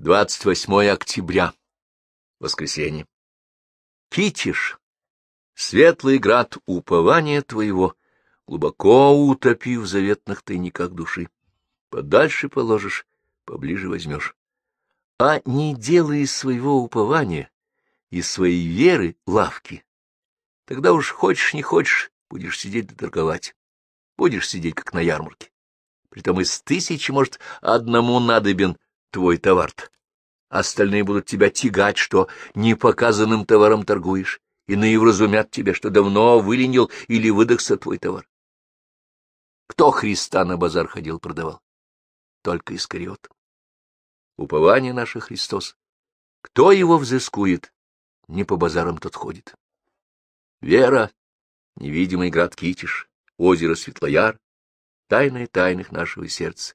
28 октября. Воскресенье. Китиш, светлый град упования твоего, глубоко утопи в заветных тайниках души. Подальше положишь, поближе возьмешь. А не делай из своего упования, из своей веры лавки. Тогда уж хочешь не хочешь, будешь сидеть да торговать. Будешь сидеть, как на ярмарке. Притом из тысячи, может, одному надобен твой товар -то. Остальные будут тебя тягать, что непоказанным товаром торгуешь, иные вразумят тебя, что давно выленил или выдохся твой товар. Кто Христа на базар ходил, продавал? Только Искариот. Упование наше Христос. Кто его взыскует? Не по базарам тот ходит. Вера, невидимый град Китиш, озеро Светлояр, тайное тайных нашего сердца.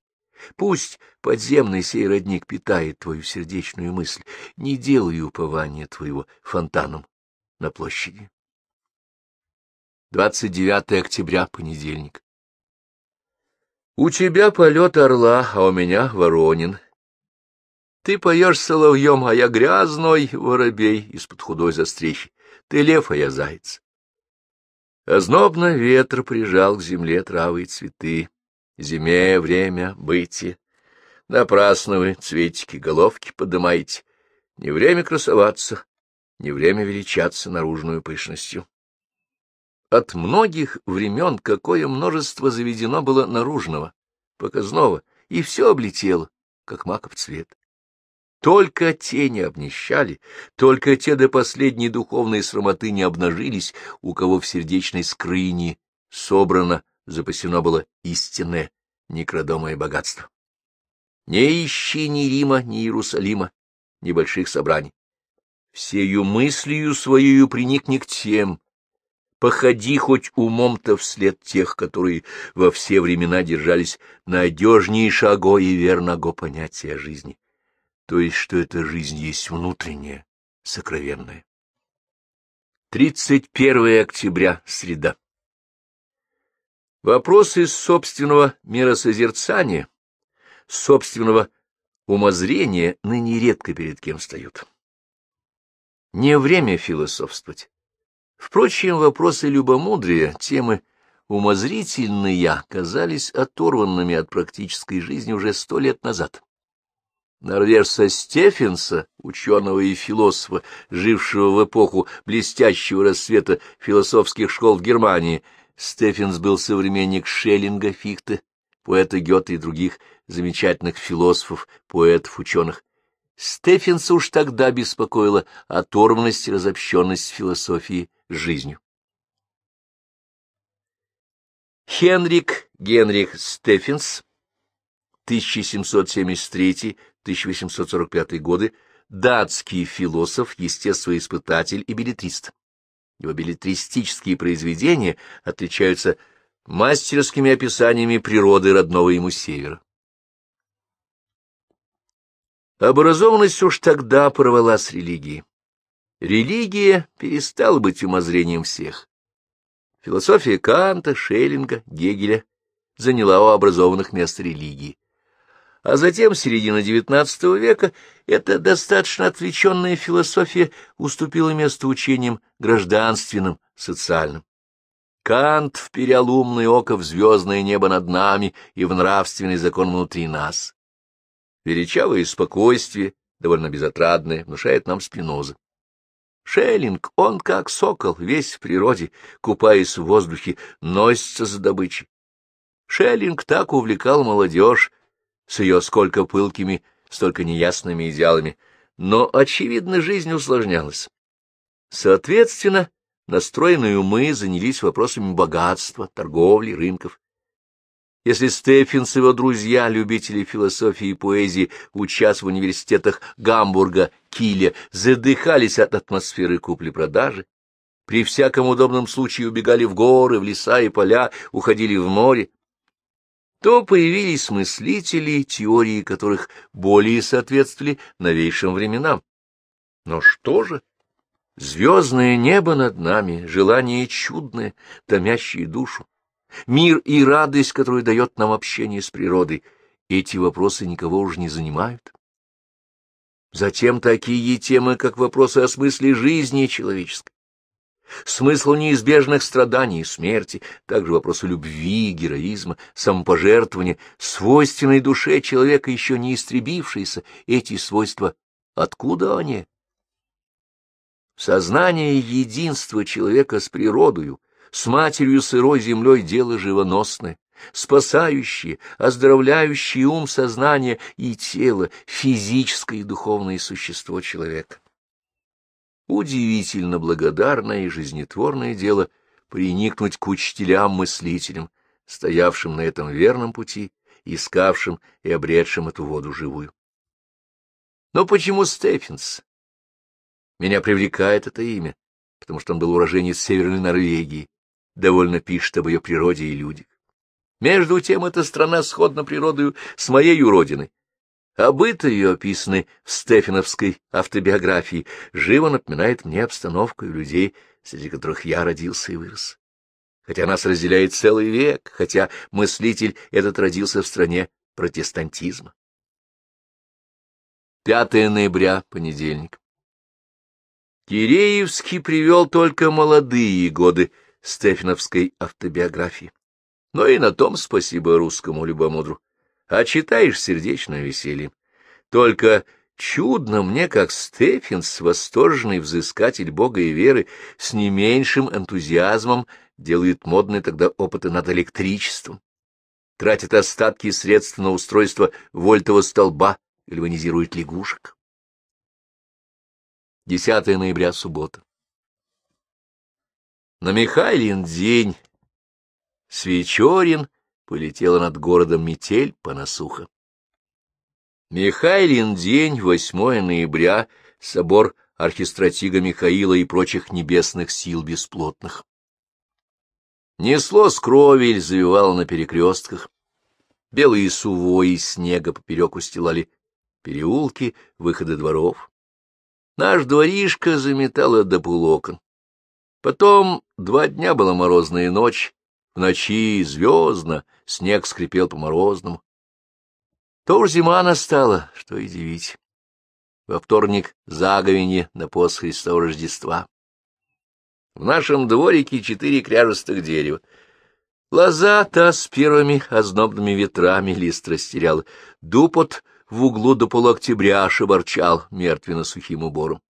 Пусть подземный сей родник питает твою сердечную мысль, не делай упования твоего фонтаном на площади. 29 октября, понедельник. У тебя полет орла, а у меня воронин. Ты поешь соловьем, а я грязной воробей из-под худой застрехи. Ты лев, а я заяц. Ознобно ветер прижал к земле травы и цветы. Зиме время бытие. Напрасно вы цветики головки подымаете. Не время красоваться, не время величаться наружную пышностью. От многих времен какое множество заведено было наружного, показного, и все облетело, как маков цвет. Только те не обнищали, только те до последней духовной срамоты не обнажились, у кого в сердечной скрыне собрано запасено было истинное, некродомое богатство. Не ищи ни Рима, ни Иерусалима, ни больших собраний. Всею мыслью своею приникни к тем, походи хоть умом-то вслед тех, которые во все времена держались надежнейшего и верного понятия жизни, то есть, что эта жизнь есть внутренняя, сокровенная. 31 октября, среда. Вопросы собственного миросозерцания, собственного умозрения ныне редко перед кем встают. Не время философствовать. Впрочем, вопросы любомудрия, темы умозрительные, казались оторванными от практической жизни уже сто лет назад. Норвежца Стефенса, ученого и философа, жившего в эпоху блестящего рассвета философских школ в Германии, Стефенс был современник Шеллинга, Фихте, поэта Гёте и других замечательных философов, поэтов, ученых. Стефенса уж тогда беспокоила оторванность и разобщенность философии с жизнью. Хенрик Генрих Стефенс, 1773-1845 годы, датский философ, естествоиспытатель и билетрист. Его билетристические произведения отличаются мастерскими описаниями природы родного ему севера. Образованность уж тогда порвала с религией. Религия перестала быть умозрением всех. Философия Канта, Шеллинга, Гегеля заняла у образованных место религии а затем, в середине XIX века, эта достаточно отвлеченная философия уступила место учениям гражданственным, социальным. Кант вперял умное око в звездное небо над нами и в нравственный закон внутри нас. Величавое спокойствие, довольно безотрадное, внушает нам Спиноза. Шеллинг, он как сокол, весь в природе, купаясь в воздухе, носится за добычей. Шеллинг так увлекал молодежь, с ее сколько пылкими, столько неясными идеалами, но, очевидно, жизнь усложнялась. Соответственно, настроенные умы занялись вопросами богатства, торговли, рынков. Если Стефенс и его друзья, любители философии и поэзии, учась в университетах Гамбурга, Киля, задыхались от атмосферы купли-продажи, при всяком удобном случае убегали в горы, в леса и поля, уходили в море, то появились мыслители, теории которых более соответствовали новейшим временам. Но что же? Звездное небо над нами, желание чудное, томящее душу, мир и радость, которую дает нам общение с природой, эти вопросы никого уже не занимают. Затем такие темы, как вопросы о смысле жизни человеческой, смысл неизбежных страданий и смерти, также вопросы любви, героизма, самопожертвования, свойственной душе человека, еще не истребившиеся, эти свойства, откуда они? Сознание единства человека с природою, с матерью сырой землей дело живоносное, спасающие, оздоровляющие ум, сознание и тело, физическое и духовное существо человека. Удивительно благодарное и жизнетворное дело приникнуть к учителям-мыслителям, стоявшим на этом верном пути, искавшим и обретшим эту воду живую. Но почему Стефенс? Меня привлекает это имя, потому что он был уроженец Северной Норвегии, довольно пишет об ее природе и людях. Между тем, эта страна сходна природою с моей родиной. А быт ее, описанный в Стефановской автобиографии, живо напоминает мне обстановку и людей, среди которых я родился и вырос. Хотя нас разделяет целый век, хотя мыслитель этот родился в стране протестантизма. 5 ноября, понедельник. Киреевский привел только молодые годы Стефановской автобиографии. Но и на том спасибо русскому любомудру. А читаешь сердечное веселье. Только чудно мне, как Стефенс, восторженный взыскатель Бога и веры, с не меньшим энтузиазмом делает модные тогда опыты над электричеством, тратит остатки средств на устройство вольтового столба, гальванизирует лягушек. 10 ноября, суббота. На Михайлин день с вечерин полетела над городом метель понасуха. Михайлин день, 8 ноября, собор архистратига Михаила и прочих небесных сил бесплотных. Несло с кровель, завивало на перекрестках. Белые сувои снега поперек устилали переулки, выходы дворов. Наш дворишко заметало до полуокон. Потом два дня была морозная ночь, в ночи звездно, снег скрипел по-морозному. То уж зима настала, что и дивить. Во вторник заговенье на пост Христова Рождества. В нашем дворике четыре кряжестых дерева. Лоза та с первыми ознобными ветрами лист растеряла. Дупот в углу до полуоктября шеборчал мертвенно-сухим убором.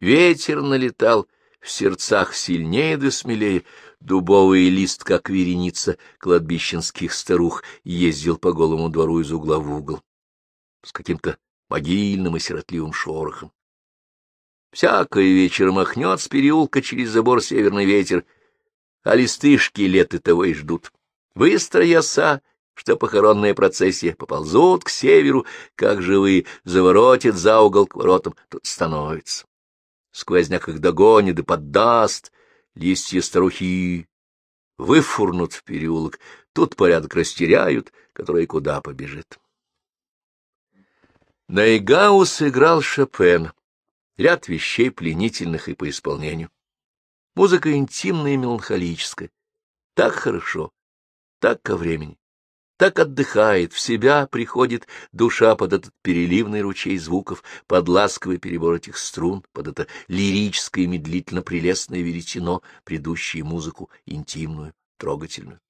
Ветер налетал в сердцах сильнее да смелее, Дубовый лист, как вереница кладбищенских старух, ездил по голому двору из угла в угол с каким-то могильным и сиротливым шорохом. Всякое вечер махнет с переулка через забор северный ветер, а листы шкелеты того и ждут. Выстроя оса, что похоронная процессия, поползут к северу, как живые, заворотит за угол к воротам, тут становится. Сквозняк их догонит и поддаст, листья старухи выфурнут в переулок, тут порядок растеряют, который куда побежит. Найгаус играл Шопен, ряд вещей пленительных и по исполнению. Музыка интимная и меланхолическая. Так хорошо, так ко времени так отдыхает, в себя приходит душа под этот переливный ручей звуков, под ласковый перебор этих струн, под это лирическое медлительно прелестное веретено, предыдущее музыку интимную, трогательную.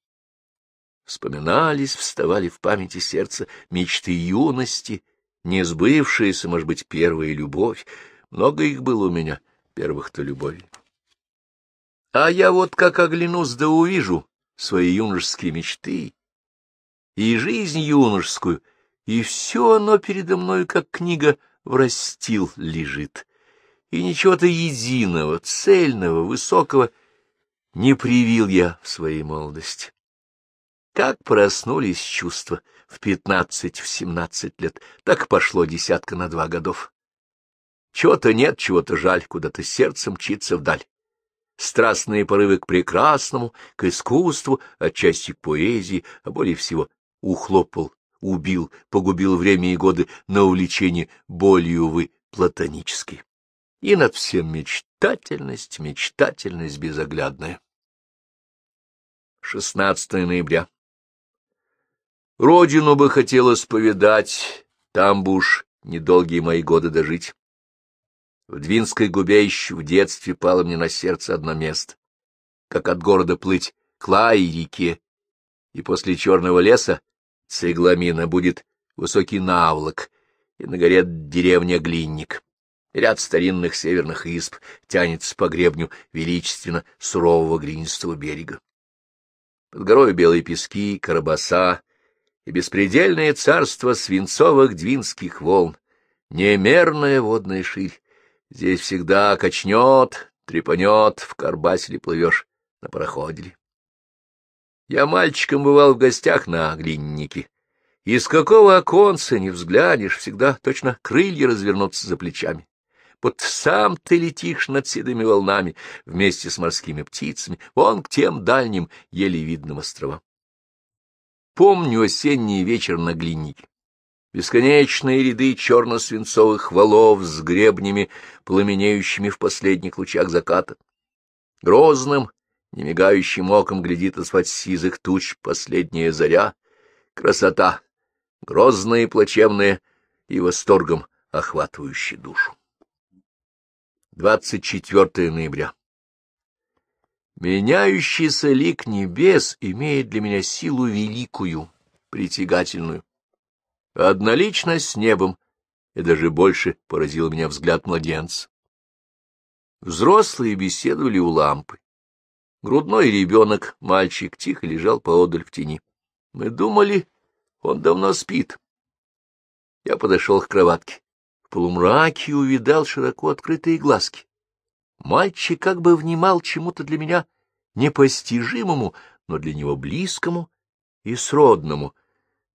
Вспоминались, вставали в памяти сердца мечты юности, не сбывшиеся, может быть, первая любовь. Много их было у меня, первых-то любовей. А я вот как оглянусь да увижу свои юношеские мечты, и жизнь юношескую, и все оно передо мной, как книга в растил лежит, и ничего-то единого, цельного, высокого не привил я в своей молодости. Как проснулись чувства в пятнадцать, в семнадцать лет, так пошло десятка на два годов. Чего-то нет, чего-то жаль, куда-то сердцем мчится вдаль. Страстные порывы к прекрасному, к искусству, отчасти к поэзии, а более всего ухлопал, убил, погубил время и годы на увлечение болью, увы, платонической. И над всем мечтательность, мечтательность безоглядная. 16 ноября. Родину бы хотелось повидать, там бы уж недолгие мои годы дожить. В Двинской губе еще в детстве пало мне на сердце одно место, как от города плыть к Лае реке, и после черного леса цегламина будет высокий наволок, и на горе деревня Глинник. Ряд старинных северных изб тянется по гребню величественно сурового глинистого берега. Под горой белые пески, карабаса и беспредельное царство свинцовых двинских волн, немерная водная ширь. Здесь всегда качнет, трепанет, в карбасе плывешь, на пароходе Я мальчиком бывал в гостях на глиннике. Из какого оконца не взглянешь, всегда точно крылья развернутся за плечами. Вот сам ты летишь над седыми волнами вместе с морскими птицами, вон к тем дальним, еле видным островам. Помню осенний вечер на глинике. Бесконечные ряды черно-свинцовых валов с гребнями, пламенеющими в последних лучах заката. Грозным, немигающим оком глядит из-под сизых туч последняя заря. Красота, грозная и плачевная, и восторгом охватывающая душу. 24 ноября. Меняющийся лик небес имеет для меня силу великую, притягательную. Одноличность с небом, и даже больше поразил меня взгляд младенца. Взрослые беседовали у лампы. Грудной ребенок, мальчик, тихо лежал поодаль в тени. Мы думали, он давно спит. Я подошел к кроватке полумраке увидал широко открытые глазки. Мальчик как бы внимал чему-то для меня непостижимому, но для него близкому и сродному.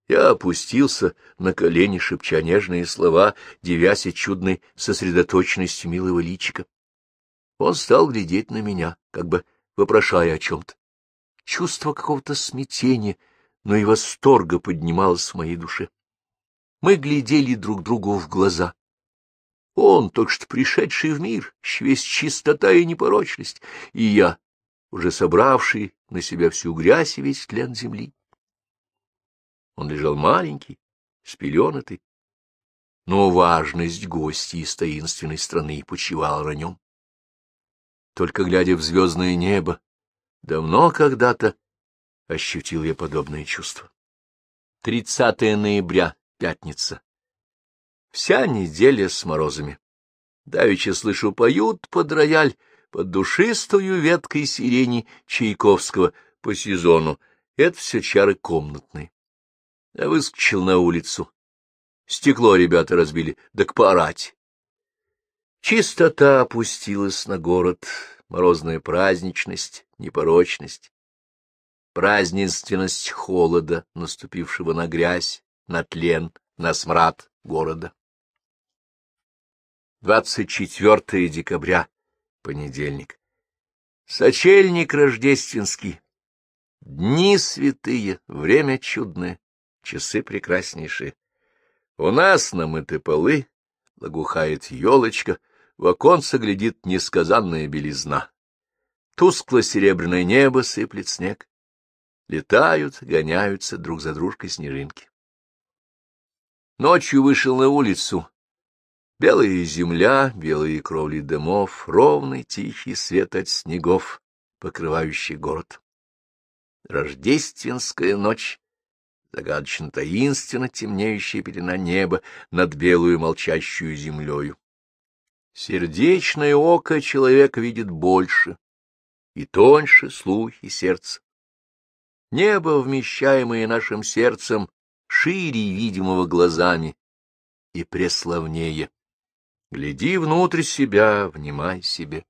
Я опустился на колени, шепча нежные слова, девясь чудной сосредоточенностью милого личика. Он стал глядеть на меня, как бы вопрошая о чем-то. Чувство какого-то смятения, но и восторга поднималось в моей душе. Мы глядели друг другу в глаза. Он, только что пришедший в мир, весь чистота и непорочность, и я, уже собравший на себя всю грязь и весь тлен земли. Он лежал маленький, спеленатый, но важность гостей из таинственной страны почивала на нем. Только глядя в звездное небо, давно когда-то ощутил я подобное чувство. 30 ноября, пятница. Вся неделя с морозами. Давеча слышу, поют под рояль, под душистую веткой сирени Чайковского по сезону. Это все чары комнатные. Я выскочил на улицу. Стекло ребята разбили, так поорать. Чистота опустилась на город, морозная праздничность, непорочность, празднественность холода, наступившего на грязь, на тлен, на смрад города. 24 декабря, понедельник. Сочельник рождественский. Дни святые, время чудное, часы прекраснейшие. У нас намыты полы, лагухает елочка, в оконце глядит несказанная белизна. Тускло-серебряное небо сыплет снег. Летают, гоняются друг за дружкой снежинки. Ночью вышел на улицу, Белая земля, белые кровли домов, ровный тихий свет от снегов, покрывающий город. Рождественская ночь, загадочно таинственно темнеющая пелена неба над белую молчащую землею. Сердечное око человека видит больше, и тоньше слух и сердце. Небо, вмещаемое нашим сердцем, шире видимого глазами и преславнее. Гляди внутрь себя, внимай себе.